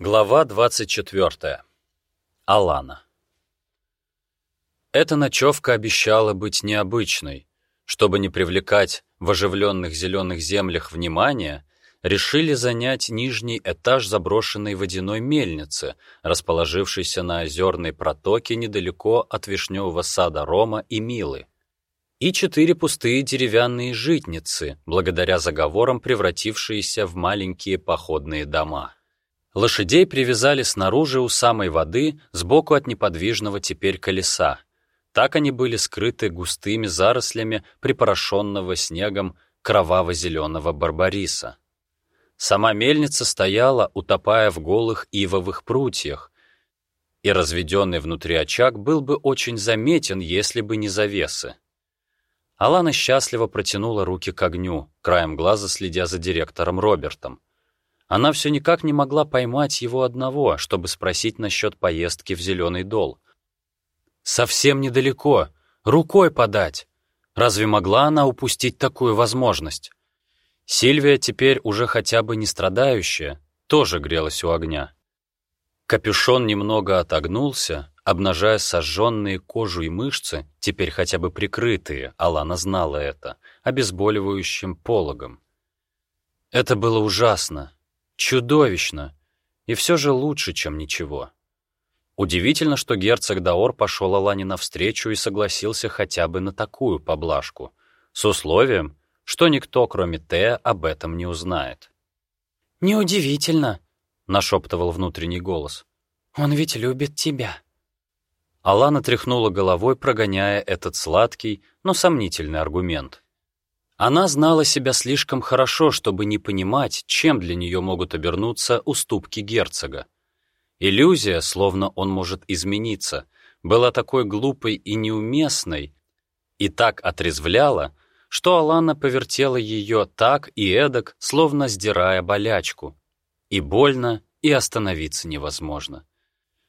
Глава 24. Алана. Эта ночевка обещала быть необычной. Чтобы не привлекать в оживленных зеленых землях внимания, решили занять нижний этаж заброшенной водяной мельницы, расположившейся на озерной протоке недалеко от вишневого сада Рома и Милы, и четыре пустые деревянные житницы, благодаря заговорам превратившиеся в маленькие походные дома. Лошадей привязали снаружи у самой воды, сбоку от неподвижного теперь колеса. Так они были скрыты густыми зарослями припорошенного снегом кроваво-зеленого барбариса. Сама мельница стояла, утопая в голых ивовых прутьях, и разведенный внутри очаг был бы очень заметен, если бы не завесы. Алана счастливо протянула руки к огню, краем глаза следя за директором Робертом. Она все никак не могла поймать его одного, чтобы спросить насчет поездки в Зеленый Дол. Совсем недалеко, рукой подать. Разве могла она упустить такую возможность? Сильвия теперь уже хотя бы не страдающая, тоже грелась у огня. Капюшон немного отогнулся, обнажая сожженные кожу и мышцы, теперь хотя бы прикрытые, Алана знала это, обезболивающим пологом. Это было ужасно, Чудовищно! И все же лучше, чем ничего. Удивительно, что герцог Даор пошел Алане навстречу и согласился хотя бы на такую поблажку, с условием, что никто, кроме Тея, об этом не узнает. «Неудивительно», — нашептывал внутренний голос. «Он ведь любит тебя». Алана тряхнула головой, прогоняя этот сладкий, но сомнительный аргумент. Она знала себя слишком хорошо, чтобы не понимать, чем для нее могут обернуться уступки герцога. Иллюзия, словно он может измениться, была такой глупой и неуместной, и так отрезвляла, что Алана повертела ее так и эдак, словно сдирая болячку. И больно, и остановиться невозможно.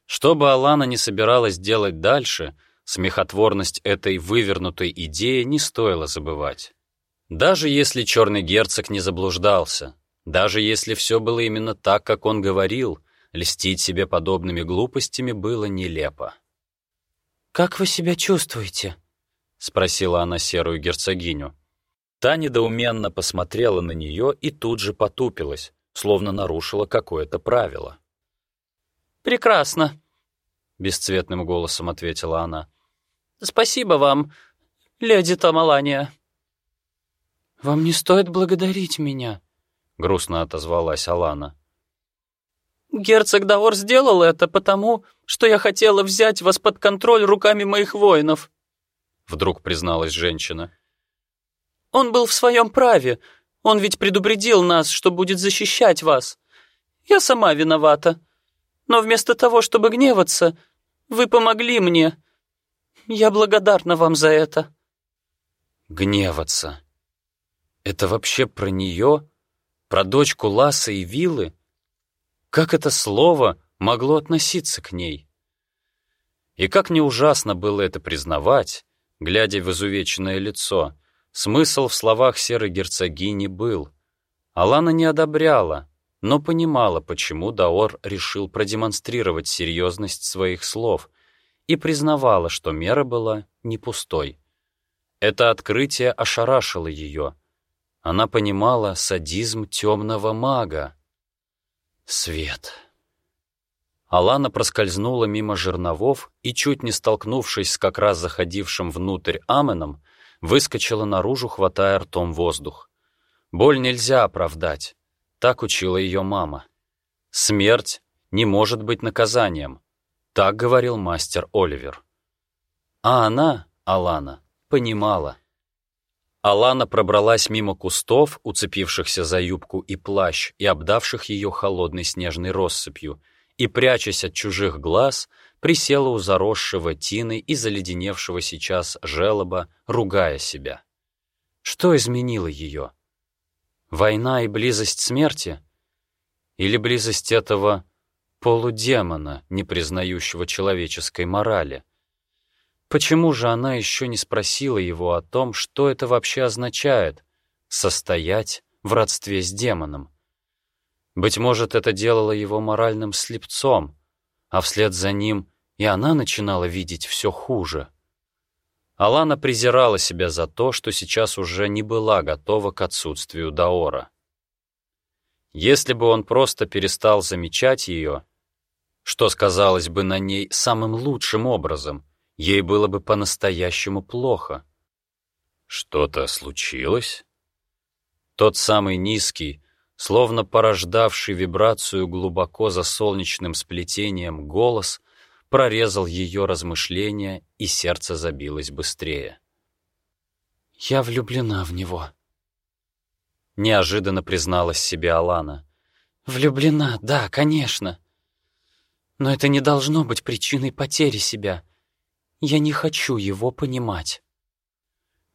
Что бы Алана не собиралась делать дальше, смехотворность этой вывернутой идеи не стоило забывать. Даже если черный герцог не заблуждался, даже если все было именно так, как он говорил, льстить себе подобными глупостями было нелепо. «Как вы себя чувствуете?» — спросила она серую герцогиню. Та недоуменно посмотрела на нее и тут же потупилась, словно нарушила какое-то правило. «Прекрасно», — бесцветным голосом ответила она. «Спасибо вам, леди Тамалания». «Вам не стоит благодарить меня», — грустно отозвалась Алана. «Герцог Даор сделал это потому, что я хотела взять вас под контроль руками моих воинов», — вдруг призналась женщина. «Он был в своем праве. Он ведь предупредил нас, что будет защищать вас. Я сама виновата. Но вместо того, чтобы гневаться, вы помогли мне. Я благодарна вам за это». «Гневаться», это вообще про нее? Про дочку Ласа и Виллы? Как это слово могло относиться к ней? И как не ужасно было это признавать, глядя в изувеченное лицо, смысл в словах серой герцогини был. Алана не одобряла, но понимала, почему Даор решил продемонстрировать серьезность своих слов и признавала, что мера была не пустой. Это открытие ошарашило ее — она понимала садизм темного мага. Свет. Алана проскользнула мимо жерновов и, чуть не столкнувшись с как раз заходившим внутрь Аменом, выскочила наружу, хватая ртом воздух. Боль нельзя оправдать. Так учила ее мама. Смерть не может быть наказанием. Так говорил мастер Оливер. А она, Алана, понимала. Алана пробралась мимо кустов, уцепившихся за юбку и плащ и обдавших ее холодной снежной россыпью, и, прячась от чужих глаз, присела у заросшего тины и заледеневшего сейчас желоба, ругая себя. Что изменило ее? Война и близость смерти? Или близость этого полудемона, не признающего человеческой морали? Почему же она еще не спросила его о том, что это вообще означает — состоять в родстве с демоном? Быть может, это делало его моральным слепцом, а вслед за ним и она начинала видеть все хуже. Алана презирала себя за то, что сейчас уже не была готова к отсутствию Даора. Если бы он просто перестал замечать ее, что сказалось бы на ней самым лучшим образом, ей было бы по-настоящему плохо. Что-то случилось? Тот самый низкий, словно порождавший вибрацию глубоко за солнечным сплетением голос прорезал ее размышления, и сердце забилось быстрее. «Я влюблена в него», — неожиданно призналась себе Алана. «Влюблена, да, конечно. Но это не должно быть причиной потери себя. Я не хочу его понимать».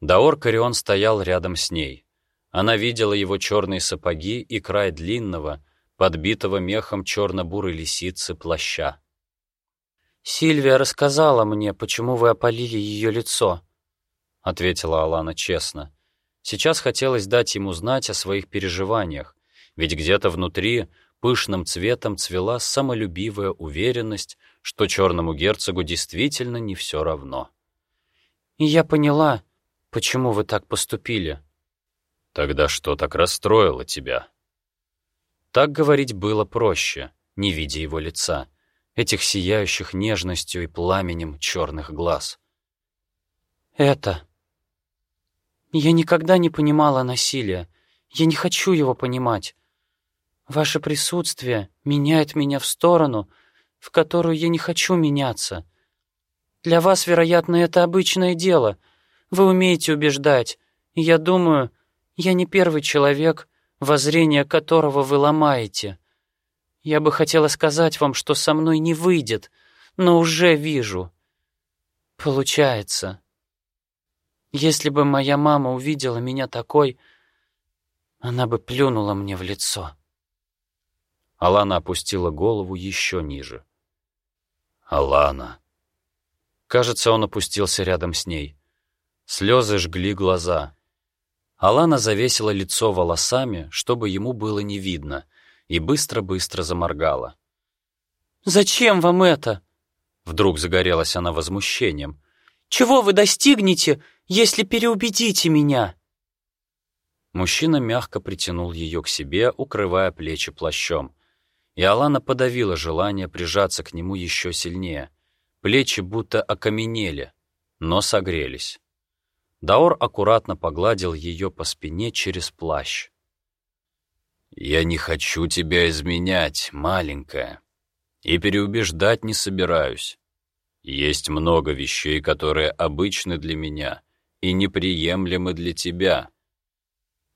Даор Карион стоял рядом с ней. Она видела его черные сапоги и край длинного, подбитого мехом черно-бурой лисицы плаща. «Сильвия рассказала мне, почему вы опалили ее лицо», — ответила Алана честно. Сейчас хотелось дать ему знать о своих переживаниях, ведь где-то внутри пышным цветом цвела самолюбивая уверенность, что черному герцогу действительно не все равно. «И я поняла, почему вы так поступили». «Тогда что так расстроило тебя?» Так говорить было проще, не видя его лица этих сияющих нежностью и пламенем черных глаз. «Это...» «Я никогда не понимала насилия. Я не хочу его понимать. Ваше присутствие меняет меня в сторону, в которую я не хочу меняться. Для вас, вероятно, это обычное дело. Вы умеете убеждать, и я думаю, я не первый человек, воззрение которого вы ломаете. Я бы хотела сказать вам, что со мной не выйдет, но уже вижу. Получается. Если бы моя мама увидела меня такой, она бы плюнула мне в лицо. Алана опустила голову еще ниже. Алана. Кажется, он опустился рядом с ней. Слезы жгли глаза. Алана завесила лицо волосами, чтобы ему было не видно, и быстро-быстро заморгала. «Зачем вам это?» Вдруг загорелась она возмущением. «Чего вы достигнете, если переубедите меня?» Мужчина мягко притянул ее к себе, укрывая плечи плащом. И Алана подавила желание прижаться к нему еще сильнее. Плечи будто окаменели, но согрелись. Даор аккуратно погладил ее по спине через плащ. «Я не хочу тебя изменять, маленькая, и переубеждать не собираюсь. Есть много вещей, которые обычны для меня и неприемлемы для тебя.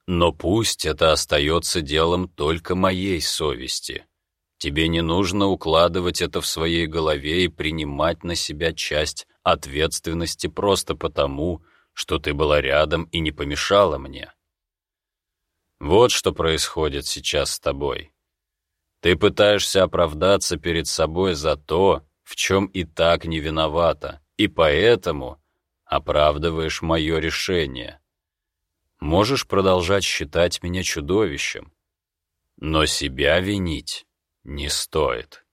Но пусть это остается делом только моей совести. Тебе не нужно укладывать это в своей голове и принимать на себя часть ответственности просто потому, что ты была рядом и не помешала мне. Вот что происходит сейчас с тобой. Ты пытаешься оправдаться перед собой за то, в чем и так не виновата, и поэтому оправдываешь мое решение. Можешь продолжать считать меня чудовищем, но себя винить не стоит.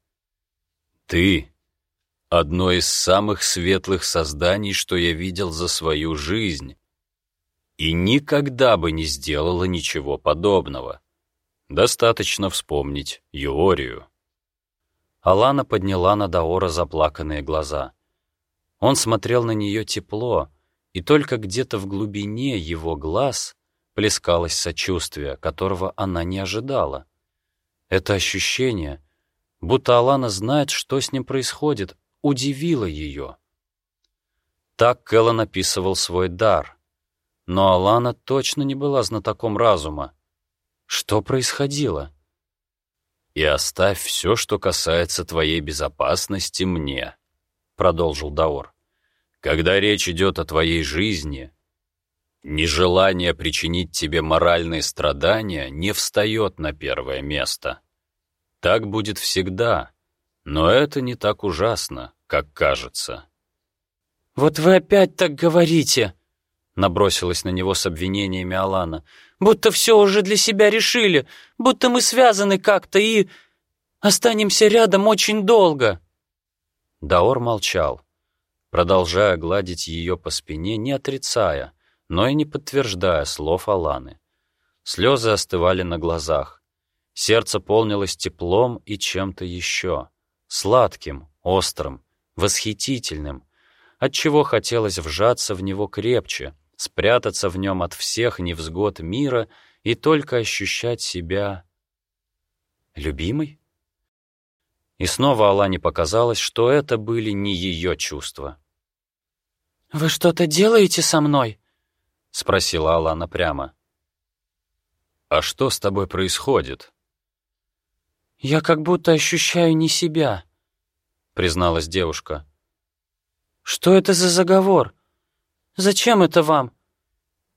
Ты — одно из самых светлых созданий, что я видел за свою жизнь, и никогда бы не сделала ничего подобного. Достаточно вспомнить Юорию. Алана подняла на Даора заплаканные глаза. Он смотрел на нее тепло, и только где-то в глубине его глаз плескалось сочувствие, которого она не ожидала. Это ощущение, будто Алана знает, что с ним происходит, удивило ее. Так Кэллон описывал свой дар, но Алана точно не была знатоком разума. Что происходило? «И оставь все, что касается твоей безопасности, мне», — продолжил Даор. «Когда речь идет о твоей жизни, нежелание причинить тебе моральные страдания не встает на первое место. Так будет всегда, но это не так ужасно, как кажется». «Вот вы опять так говорите!» Набросилась на него с обвинениями Алана. «Будто все уже для себя решили, будто мы связаны как-то и останемся рядом очень долго». Даор молчал, продолжая гладить ее по спине, не отрицая, но и не подтверждая слов Аланы. Слезы остывали на глазах. Сердце полнилось теплом и чем-то еще. Сладким, острым, восхитительным, отчего хотелось вжаться в него крепче, спрятаться в нем от всех невзгод мира и только ощущать себя... любимой? И снова Алане показалось, что это были не ее чувства. «Вы что-то делаете со мной?» — спросила Алана прямо. «А что с тобой происходит?» «Я как будто ощущаю не себя», — призналась девушка. «Что это за заговор? Зачем это вам?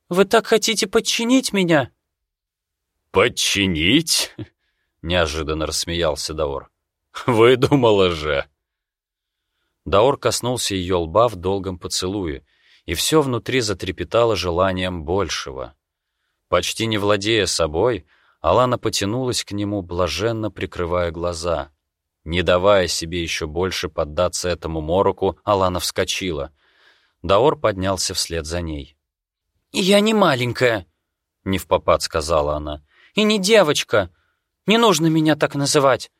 Вы так хотите подчинить меня?» «Подчинить?» — неожиданно рассмеялся Даор. «Выдумала же!» Даор коснулся ее лба в долгом поцелуе, и все внутри затрепетало желанием большего. Почти не владея собой, Алана потянулась к нему, блаженно прикрывая глаза. Не давая себе еще больше поддаться этому мороку, Алана вскочила. Даор поднялся вслед за ней. «Я не маленькая», — не в попад сказала она. «И не девочка. Не нужно меня так называть.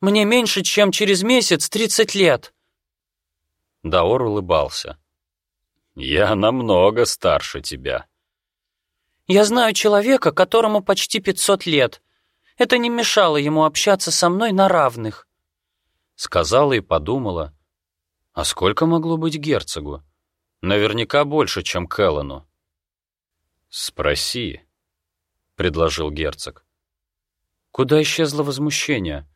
Мне меньше, чем через месяц тридцать лет». Даор улыбался. «Я намного старше тебя», я знаю человека, которому почти пятьсот лет. Это не мешало ему общаться со мной на равных». Сказала и подумала. А сколько могло быть герцогу? Наверняка больше, чем Келлену. «Спроси», — предложил герцог. Куда исчезло возмущение?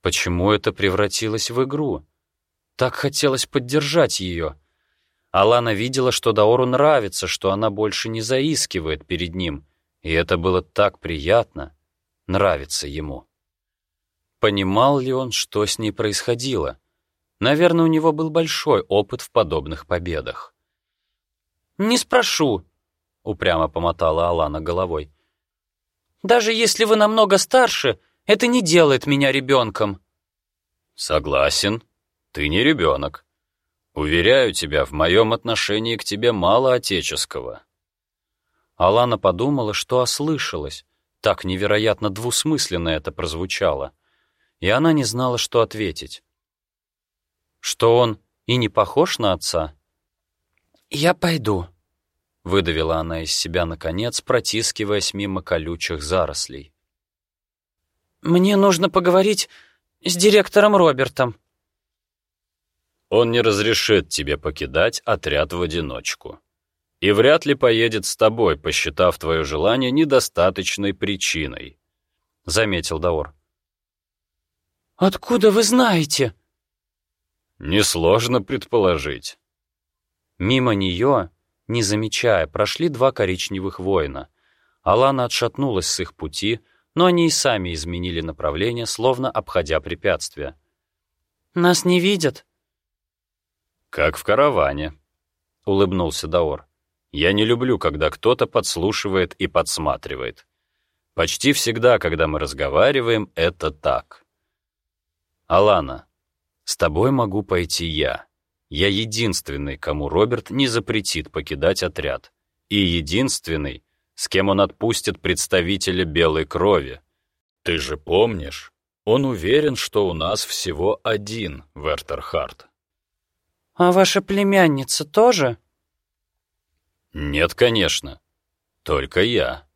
Почему это превратилось в игру? Так хотелось поддержать ее. Алана видела, что Даору нравится, что она больше не заискивает перед ним, и это было так приятно, нравится ему. Понимал ли он, что с ней происходило? Наверное, у него был большой опыт в подобных победах. «Не спрошу», — упрямо помотала Алана головой. «Даже если вы намного старше, это не делает меня ребенком». «Согласен, ты не ребенок», Уверяю тебя, в моем отношении к тебе мало отеческого». Алана подумала, что ослышалась. Так невероятно двусмысленно это прозвучало. И она не знала, что ответить. Что он и не похож на отца? «Я пойду», — выдавила она из себя наконец, протискиваясь мимо колючих зарослей. «Мне нужно поговорить с директором Робертом». Он не разрешит тебе покидать отряд в одиночку. И вряд ли поедет с тобой, посчитав твое желание недостаточной причиной», — заметил Даор. «Откуда вы знаете?» «Несложно предположить». Мимо нее, не замечая, прошли два коричневых воина. Алана отшатнулась с их пути, но они и сами изменили направление, словно обходя препятствия. «Нас не видят?» «Как в караване», — улыбнулся Даор. «Я не люблю, когда кто-то подслушивает и подсматривает. Почти всегда, когда мы разговариваем, это так. Алана, с тобой могу пойти я. Я единственный, кому Роберт не запретит покидать отряд. И единственный, с кем он отпустит представителя белой крови. Ты же помнишь, он уверен, что у нас всего один Вертерхард. «А ваша племянница тоже?» «Нет, конечно. Только я.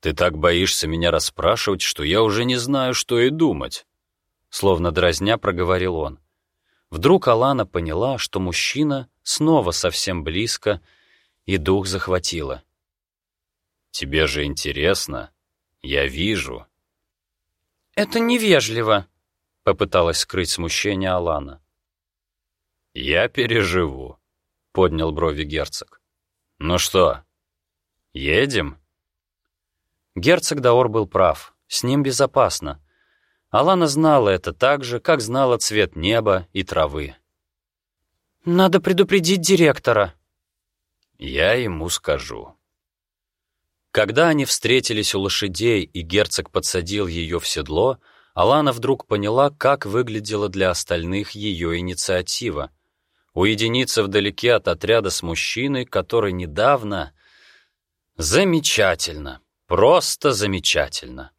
Ты так боишься меня расспрашивать, что я уже не знаю, что и думать», словно дразня проговорил он. Вдруг Алана поняла, что мужчина снова совсем близко, и дух захватило. «Тебе же интересно. Я вижу». «Это невежливо», — попыталась скрыть смущение Алана. «Я переживу», — поднял брови герцог. «Ну что, едем?» Герцог Даор был прав, с ним безопасно. Алана знала это так же, как знала цвет неба и травы. «Надо предупредить директора». Я ему скажу. Когда они встретились у лошадей, и герцог подсадил ее в седло, Алана вдруг поняла, как выглядела для остальных ее инициатива. Уединиться вдалеке от отряда с мужчиной, который недавно... Замечательно, просто замечательно.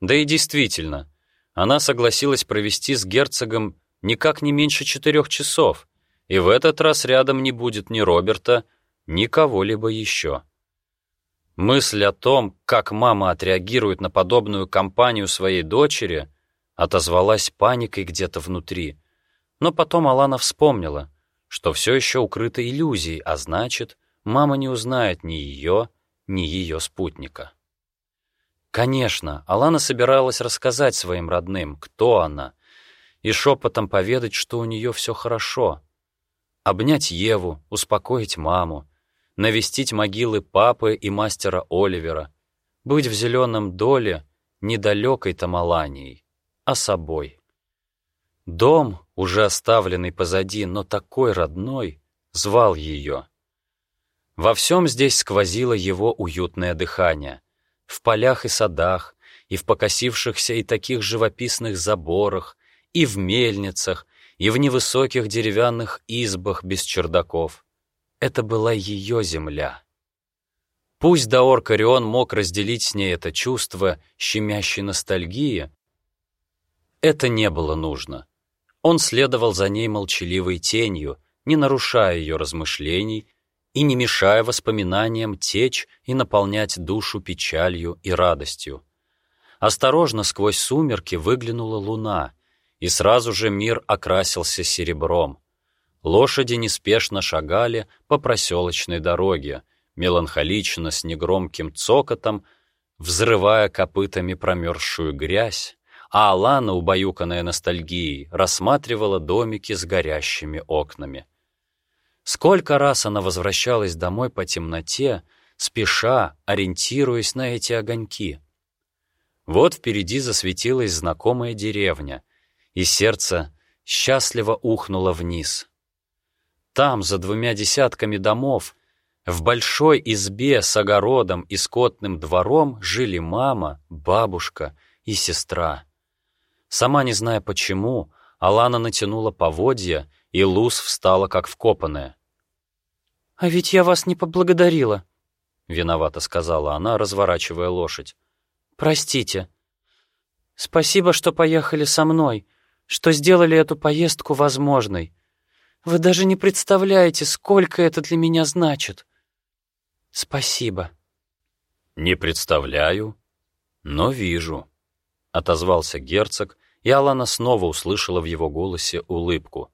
Да и действительно, она согласилась провести с герцогом никак не меньше четырех часов, и в этот раз рядом не будет ни Роберта, ни кого-либо еще. Мысль о том, как мама отреагирует на подобную кампанию своей дочери, отозвалась паникой где-то внутри. Но потом Алана вспомнила, что все еще укрыта иллюзией, а значит, мама не узнает ни ее, ни ее спутника. Конечно, Алана собиралась рассказать своим родным, кто она, и шепотом поведать, что у нее все хорошо. Обнять Еву, успокоить маму, навестить могилы папы и мастера Оливера, быть в зеленом доле недалекой Тамаланией, а собой. Дом, уже оставленный позади, но такой родной, звал ее. Во всем здесь сквозило его уютное дыхание. В полях и садах, и в покосившихся и таких живописных заборах, и в мельницах, и в невысоких деревянных избах без чердаков. Это была ее земля. Пусть Даор Карион мог разделить с ней это чувство щемящей ностальгии, это не было нужно. Он следовал за ней молчаливой тенью, не нарушая ее размышлений и не мешая воспоминаниям течь и наполнять душу печалью и радостью. Осторожно сквозь сумерки выглянула луна, и сразу же мир окрасился серебром. Лошади неспешно шагали по проселочной дороге, меланхолично с негромким цокотом, взрывая копытами промерзшую грязь, а Алана, убаюканная ностальгией, рассматривала домики с горящими окнами. Сколько раз она возвращалась домой по темноте, спеша, ориентируясь на эти огоньки. Вот впереди засветилась знакомая деревня, и сердце счастливо ухнуло вниз — там, за двумя десятками домов, в большой избе с огородом и скотным двором жили мама, бабушка и сестра. Сама не зная почему, Алана натянула поводья, и Луз встала как вкопанная. «А ведь я вас не поблагодарила», — виновато сказала она, разворачивая лошадь. «Простите. Спасибо, что поехали со мной, что сделали эту поездку возможной. Вы даже не представляете, сколько это для меня значит. Спасибо. Не представляю, но вижу, — отозвался герцог, и Алана снова услышала в его голосе улыбку.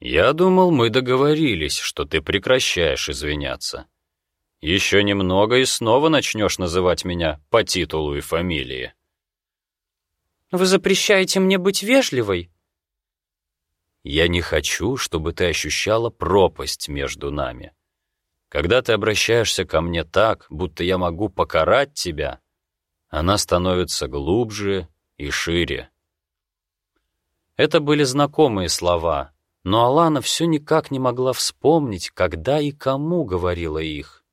«Я думал, мы договорились, что ты прекращаешь извиняться. Еще немного и снова начнешь называть меня по титулу и фамилии». «Вы запрещаете мне быть вежливой?» Я не хочу, чтобы ты ощущала пропасть между нами. Когда ты обращаешься ко мне так, будто я могу покарать тебя, она становится глубже и шире. Это были знакомые слова, но Алана все никак не могла вспомнить, когда и кому говорила их.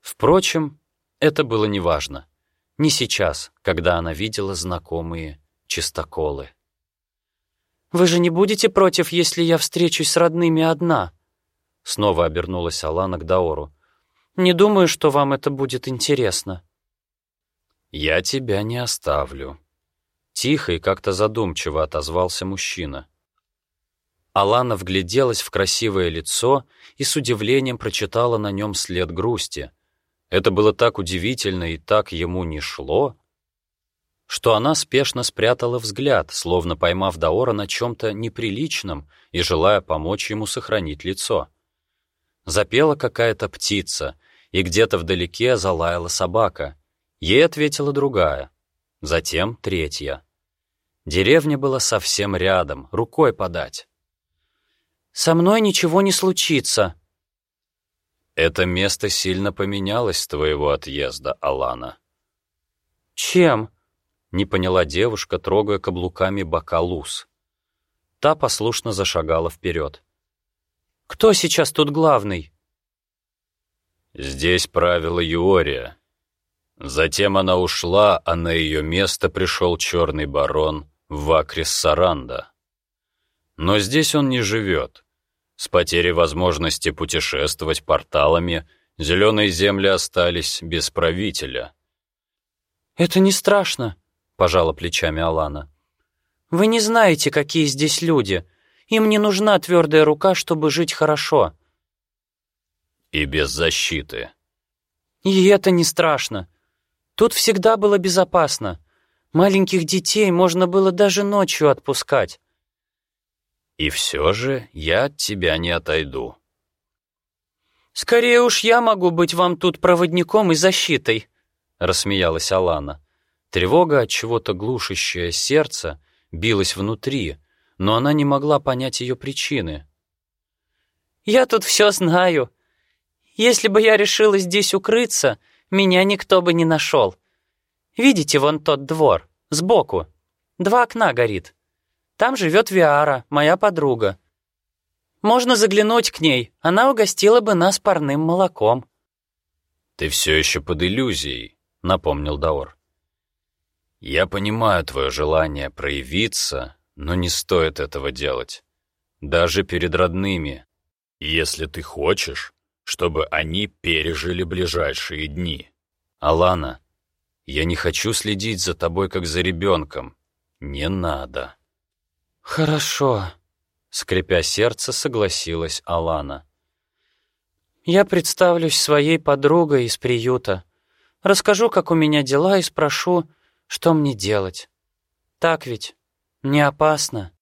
Впрочем, это было неважно. Не сейчас, когда она видела знакомые чистоколы. Вы же не будете против, если я встречусь с родными одна?» Снова обернулась Алана к Даору. «Не думаю, что вам это будет интересно». «Я тебя не оставлю», — тихо и как-то задумчиво отозвался мужчина. Алана вгляделась в красивое лицо и с удивлением прочитала на нем след грусти. Это было так удивительно и так ему не шло что она спешно спрятала взгляд, словно поймав Даора на чем-то неприличном и желая помочь ему сохранить лицо. Запела какая-то птица, и где-то вдалеке залаяла собака. Ей ответила другая, затем третья. Деревня была совсем рядом, рукой подать. «Со мной ничего не случится». «Это место сильно поменялось с твоего отъезда, Алана». «Чем?» Не поняла девушка, трогая каблуками бока Луз. Та послушно зашагала вперед. «Кто сейчас тут главный?» Здесь правила Юория. Затем она ушла, а на ее место пришел черный барон Вакрис Саранда. Но здесь он не живет. С потерей возможности путешествовать порталами зеленые земли остались без правителя. «Это не страшно», — пожала плечами Алана. «Вы не знаете, какие здесь люди. Им не нужна твердая рука, чтобы жить хорошо». «И без защиты». «И это не страшно. Тут всегда было безопасно. Маленьких детей можно было даже ночью отпускать. И все же я от тебя не отойду. Скорее уж я могу быть вам тут проводником и защитой, рассмеялась Алана. Тревога от чего-то глушащее сердце билась внутри, но она не могла понять ее причины. «Я тут все знаю. Если бы я решила здесь укрыться, меня никто бы не нашел. Видите вон тот двор, сбоку? Два окна горит. Там живет Виара, моя подруга. Можно заглянуть к ней, она угостила бы нас парным молоком». «Ты все еще под иллюзией», — напомнил Даор. «Я понимаю твое желание проявиться, но не стоит этого делать. Даже перед родными. Если ты хочешь, чтобы они пережили ближайшие дни. Алана, я не хочу следить за тобой, как за ребенком. Не надо». «Хорошо», — скрипя сердце, согласилась Алана. «Я представлюсь своей подругой из приюта. Расскажу, как у меня дела, и спрошу, что мне делать. Так ведь? Не опасно?»